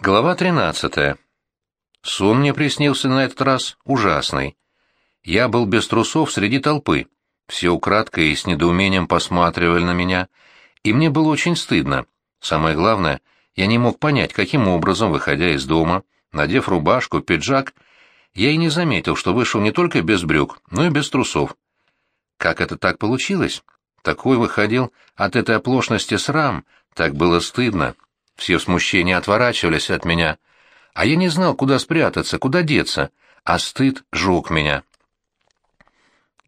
Глава 13. Сон мне приснился на этот раз ужасный. Я был без трусов среди толпы. Все украдкой и с недоумением посматривали на меня, и мне было очень стыдно. Самое главное, я не мог понять, каким образом, выходя из дома, надев рубашку, пиджак, я и не заметил, что вышел не только без брюк, но и без трусов. Как это так получилось? Такой выходил от этой оплошности срам, так было стыдно. Все в смущении отворачивались от меня, а я не знал, куда спрятаться, куда деться, а стыд жег меня.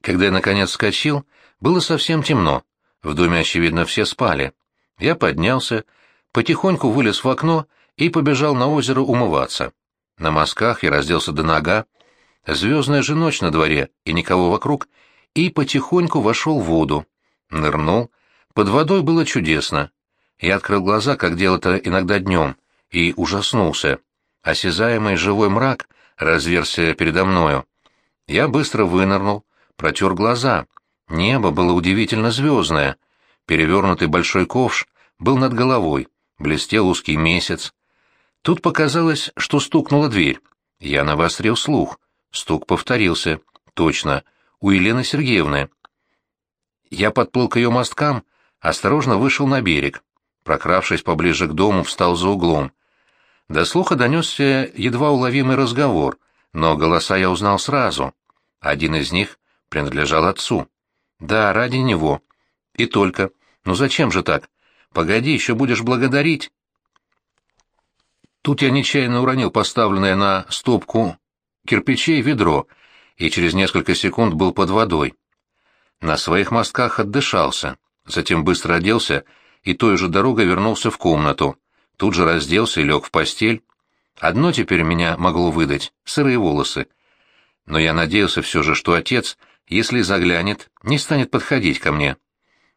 Когда я, наконец, вскочил, было совсем темно. В доме, очевидно, все спали. Я поднялся, потихоньку вылез в окно и побежал на озеро умываться. На мазках я разделся до нога. Звездная же ночь на дворе, и никого вокруг, и потихоньку вошел в воду. Нырнул. Под водой было чудесно. Я открыл глаза, как делал это иногда днем, и ужаснулся. Осязаемый живой мрак разверся передо мною. Я быстро вынырнул, протер глаза. Небо было удивительно звездное. Перевернутый большой ковш был над головой, блестел узкий месяц. Тут показалось, что стукнула дверь. Я навострил слух. Стук повторился. Точно, у Елены Сергеевны. Я подплыл к ее мосткам, осторожно вышел на берег прокравшись поближе к дому, встал за углом. До слуха донесся едва уловимый разговор, но голоса я узнал сразу. Один из них принадлежал отцу. Да, ради него. И только. Ну зачем же так? Погоди, еще будешь благодарить. Тут я нечаянно уронил поставленное на стопку кирпичей ведро, и через несколько секунд был под водой. На своих мостках отдышался, затем быстро оделся и той же дорогой вернулся в комнату. Тут же разделся и лег в постель. Одно теперь меня могло выдать — сырые волосы. Но я надеялся все же, что отец, если заглянет, не станет подходить ко мне.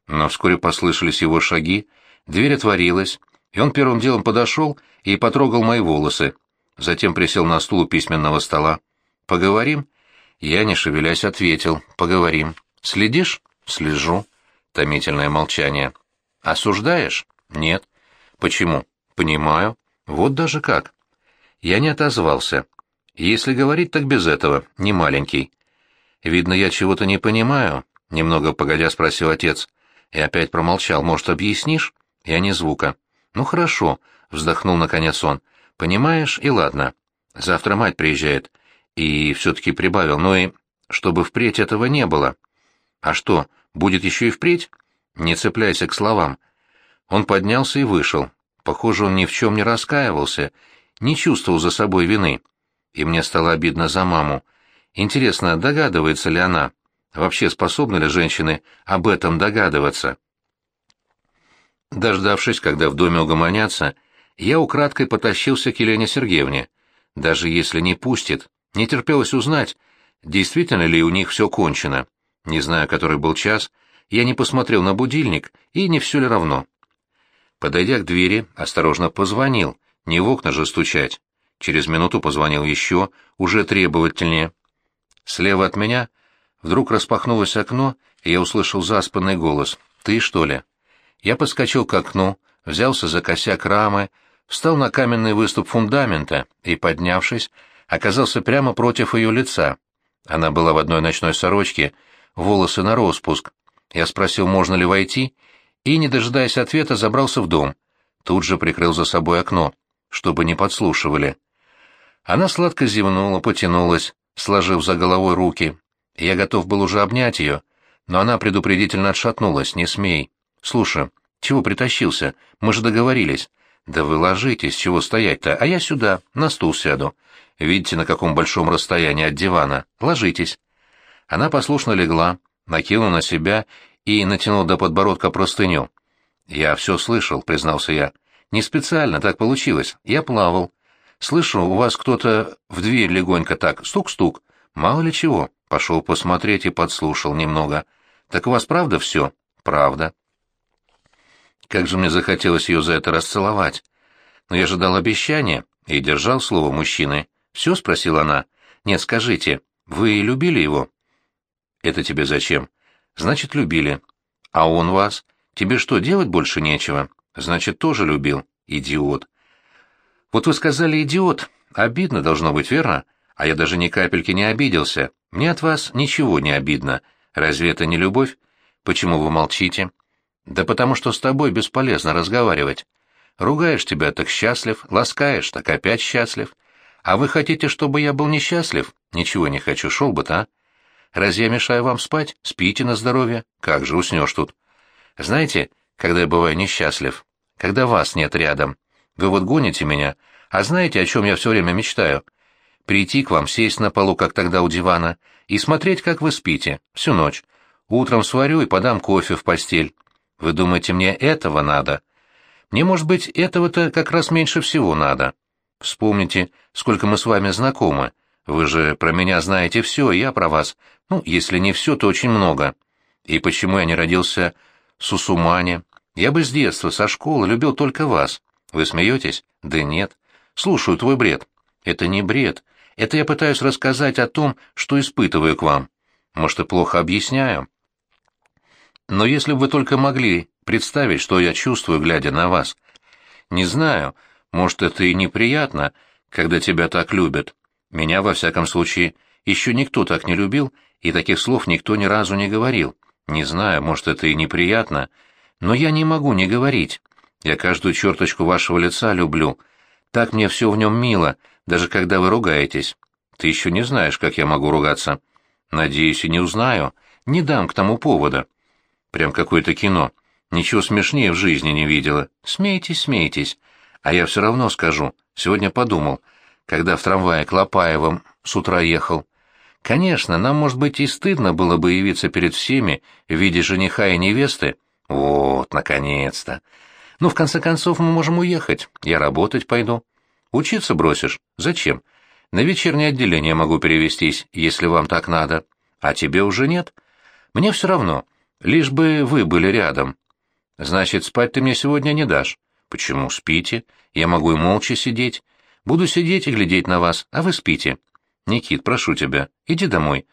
Но вскоре послышались его шаги, дверь отворилась, и он первым делом подошел и потрогал мои волосы. Затем присел на стул у письменного стола. «Поговорим?» Я, не шевелясь, ответил. «Поговорим. Следишь?» «Слежу». Томительное молчание. Осуждаешь? Нет. Почему? Понимаю. Вот даже как. Я не отозвался. Если говорить, так без этого, не маленький. Видно, я чего-то не понимаю, немного погодя спросил отец. И опять промолчал. Может, объяснишь? Я не звука. Ну хорошо, вздохнул наконец он. Понимаешь, и ладно. Завтра мать приезжает. И все-таки прибавил, ну и чтобы впредь этого не было. А что, будет еще и впредь? Не цепляйся к словам. Он поднялся и вышел. Похоже, он ни в чем не раскаивался, не чувствовал за собой вины. И мне стало обидно за маму. Интересно, догадывается ли она? Вообще способны ли женщины об этом догадываться? Дождавшись, когда в доме угомонятся, я украдкой потащился к Елене Сергеевне. Даже если не пустит, не терпелось узнать, действительно ли у них все кончено. Не знаю, который был час, я не посмотрел на будильник, и не все ли равно. Подойдя к двери, осторожно позвонил, не в окна же стучать. Через минуту позвонил еще, уже требовательнее. Слева от меня вдруг распахнулось окно, и я услышал заспанный голос. «Ты, что ли?» Я подскочил к окну, взялся за косяк рамы, встал на каменный выступ фундамента и, поднявшись, оказался прямо против ее лица. Она была в одной ночной сорочке, волосы на распуск, я спросил, можно ли войти, и, не дожидаясь ответа, забрался в дом. Тут же прикрыл за собой окно, чтобы не подслушивали. Она сладко зевнула, потянулась, сложив за головой руки. Я готов был уже обнять ее, но она предупредительно отшатнулась, не смей. Слушай, чего притащился? Мы же договорились. Да вы ложитесь, чего стоять-то, а я сюда, на стул сяду. Видите, на каком большом расстоянии от дивана. Ложитесь. Она послушно легла, накинул на себя и натянул до подбородка простыню. «Я все слышал», — признался я. «Не специально, так получилось. Я плавал. Слышу, у вас кто-то в дверь легонько так, стук-стук. Мало ли чего. Пошел посмотреть и подслушал немного. Так у вас правда все?» «Правда». Как же мне захотелось ее за это расцеловать. Но я же дал обещание и держал слово мужчины. «Все?» — спросила она. «Нет, скажите, вы любили его?» Это тебе зачем? Значит, любили. А он вас? Тебе что, делать больше нечего? Значит, тоже любил. Идиот. Вот вы сказали «идиот». Обидно должно быть, верно? А я даже ни капельки не обиделся. Мне от вас ничего не обидно. Разве это не любовь? Почему вы молчите? Да потому что с тобой бесполезно разговаривать. Ругаешь тебя, так счастлив, ласкаешь, так опять счастлив. А вы хотите, чтобы я был несчастлив? Ничего не хочу, шел бы-то, а? Разве я мешаю вам спать? Спите на здоровье. Как же уснешь тут? Знаете, когда я бываю несчастлив? Когда вас нет рядом. Вы вот гоните меня, а знаете, о чем я все время мечтаю? Прийти к вам, сесть на полу, как тогда у дивана, и смотреть, как вы спите, всю ночь. Утром сварю и подам кофе в постель. Вы думаете, мне этого надо? Мне, может быть, этого-то как раз меньше всего надо. Вспомните, сколько мы с вами знакомы. Вы же про меня знаете все, я про вас. Ну, если не все, то очень много. И почему я не родился в Сусумане? Я бы с детства, со школы, любил только вас. Вы смеетесь? Да нет. Слушаю твой бред. Это не бред. Это я пытаюсь рассказать о том, что испытываю к вам. Может, и плохо объясняю. Но если бы вы только могли представить, что я чувствую, глядя на вас. Не знаю, может, это и неприятно, когда тебя так любят. Меня, во всяком случае, еще никто так не любил, и таких слов никто ни разу не говорил. Не знаю, может, это и неприятно, но я не могу не говорить. Я каждую черточку вашего лица люблю. Так мне все в нем мило, даже когда вы ругаетесь. Ты еще не знаешь, как я могу ругаться. Надеюсь, и не узнаю. Не дам к тому повода. Прям какое-то кино. Ничего смешнее в жизни не видела. Смейтесь, смейтесь. А я все равно скажу. Сегодня подумал, когда в трамвае к Лопаевым с утра ехал. Конечно, нам, может быть, и стыдно было бы явиться перед всеми в виде жениха и невесты. Вот, наконец-то. Ну, в конце концов, мы можем уехать. Я работать пойду. Учиться бросишь? Зачем? На вечернее отделение могу перевестись, если вам так надо. А тебе уже нет? Мне все равно. Лишь бы вы были рядом. Значит, спать ты мне сегодня не дашь. Почему спите? Я могу и молча сидеть. Буду сидеть и глядеть на вас, а вы спите. Никит, прошу тебя, иди домой.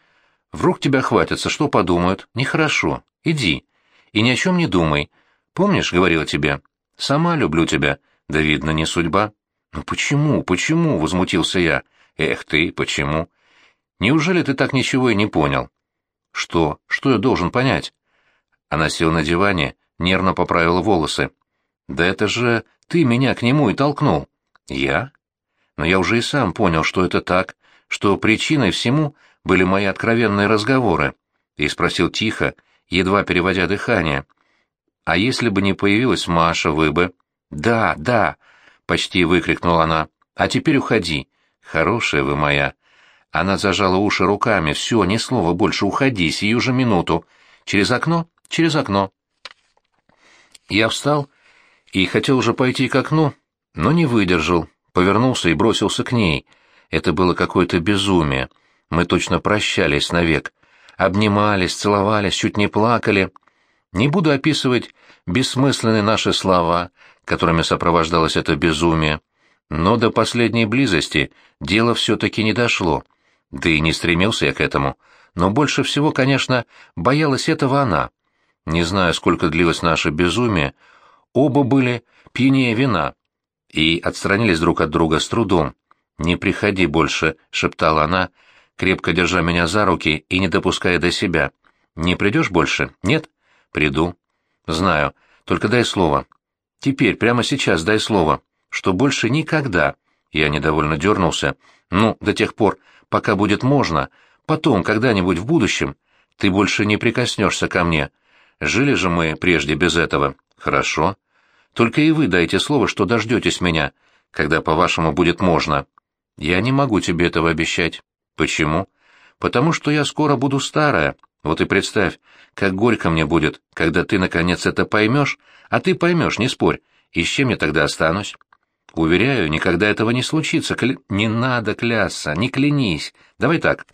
Вдруг тебя хватятся, что подумают? Нехорошо. Иди. И ни о чем не думай. Помнишь, говорила тебе? Сама люблю тебя. Да, видно, не судьба. Ну почему, почему? Возмутился я. Эх ты, почему? Неужели ты так ничего и не понял? Что? Что я должен понять? Она села на диване, нервно поправила волосы. «Да это же ты меня к нему и толкнул». «Я?» «Но я уже и сам понял, что это так, что причиной всему были мои откровенные разговоры». И спросил тихо, едва переводя дыхание. «А если бы не появилась Маша, вы бы...» «Да, да!» — почти выкрикнула она. «А теперь уходи. Хорошая вы моя». Она зажала уши руками. «Все, ни слова больше, уходи, сию же минуту. Через окно?» через окно. Я встал и хотел уже пойти к окну, но не выдержал, повернулся и бросился к ней. Это было какое-то безумие. Мы точно прощались навек. Обнимались, целовались, чуть не плакали. Не буду описывать бессмысленные наши слова, которыми сопровождалось это безумие. Но до последней близости дело все-таки не дошло. Да и не стремился я к этому. Но больше всего, конечно, боялась этого она. Не знаю, сколько длилось наше безумие, оба были пьянее вина и отстранились друг от друга с трудом. «Не приходи больше», — шептала она, крепко держа меня за руки и не допуская до себя. «Не придешь больше? Нет?» «Приду». «Знаю. Только дай слово. Теперь, прямо сейчас дай слово, что больше никогда...» Я недовольно дернулся. «Ну, до тех пор, пока будет можно. Потом, когда-нибудь в будущем, ты больше не прикоснешься ко мне, Жили же мы прежде без этого. Хорошо. Только и вы дайте слово, что дождетесь меня, когда, по-вашему, будет можно. Я не могу тебе этого обещать. Почему? Потому что я скоро буду старая. Вот и представь, как горько мне будет, когда ты, наконец, это поймешь, а ты поймешь, не спорь, и с чем я тогда останусь? Уверяю, никогда этого не случится. Кля... Не надо клясться, не клянись. Давай так.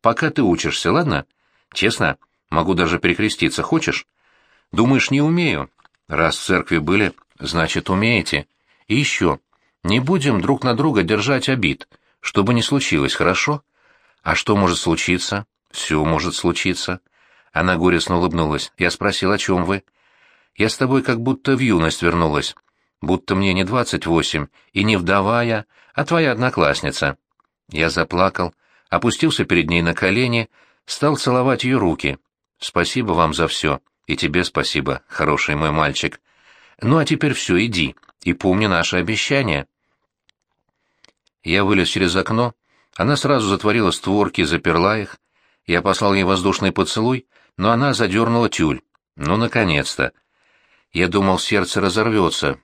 Пока ты учишься, ладно? Честно, могу даже перекреститься. Хочешь? Думаешь, не умею? Раз в церкви были, значит, умеете. И еще, не будем друг на друга держать обид, что бы ни случилось, хорошо? А что может случиться? Все может случиться. Она горестно улыбнулась. Я спросил, о чем вы? Я с тобой как будто в юность вернулась. будто мне не двадцать восемь, и не вдовая, а твоя одноклассница. Я заплакал, опустился перед ней на колени, стал целовать ее руки. Спасибо вам за все, и тебе спасибо, хороший мой мальчик. Ну а теперь все, иди, и помни наше обещание. Я вылез через окно, она сразу затворила створки, заперла их. Я послал ей воздушный поцелуй, но она задернула тюль. Ну, наконец-то. Я думал, сердце разорвется.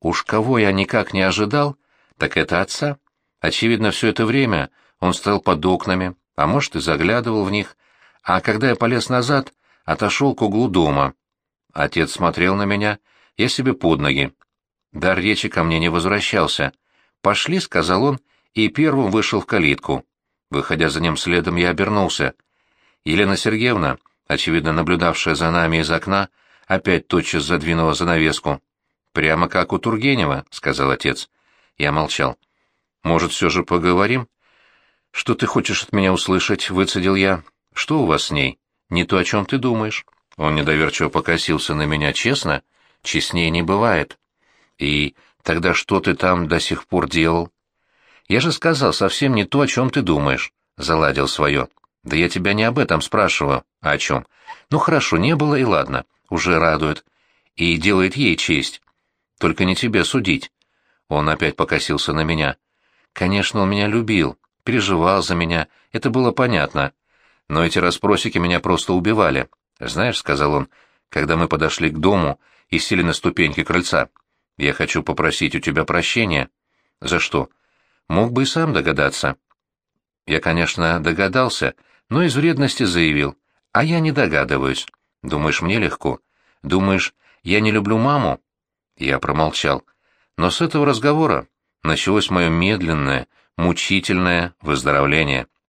Уж кого я никак не ожидал, так это отца. Очевидно, все это время он стоял под окнами, а может, и заглядывал в них, а когда я полез назад, отошел к углу дома. Отец смотрел на меня, я себе под ноги. Дар речи ко мне не возвращался. «Пошли», — сказал он, и первым вышел в калитку. Выходя за ним следом, я обернулся. Елена Сергеевна, очевидно наблюдавшая за нами из окна, опять тотчас задвинула занавеску. «Прямо как у Тургенева», — сказал отец. Я молчал. «Может, все же поговорим?» «Что ты хочешь от меня услышать?» — выцедил я. «Что у вас с ней? Не то, о чем ты думаешь». Он недоверчиво покосился на меня. «Честно? Честнее не бывает». «И тогда что ты там до сих пор делал?» «Я же сказал совсем не то, о чем ты думаешь», — заладил свое. «Да я тебя не об этом спрашиваю. А о чем? Ну хорошо, не было и ладно. Уже радует. И делает ей честь. Только не тебе судить». Он опять покосился на меня. «Конечно, он меня любил, переживал за меня, это было понятно. Но эти расспросики меня просто убивали. Знаешь, — сказал он, когда мы подошли к дому и сели на ступеньки крыльца, — я хочу попросить у тебя прощения. За что? Мог бы и сам догадаться. Я, конечно, догадался, но из вредности заявил. А я не догадываюсь. Думаешь, мне легко? Думаешь, я не люблю маму? Я промолчал. Но с этого разговора началось мое медленное, мучительное выздоровление.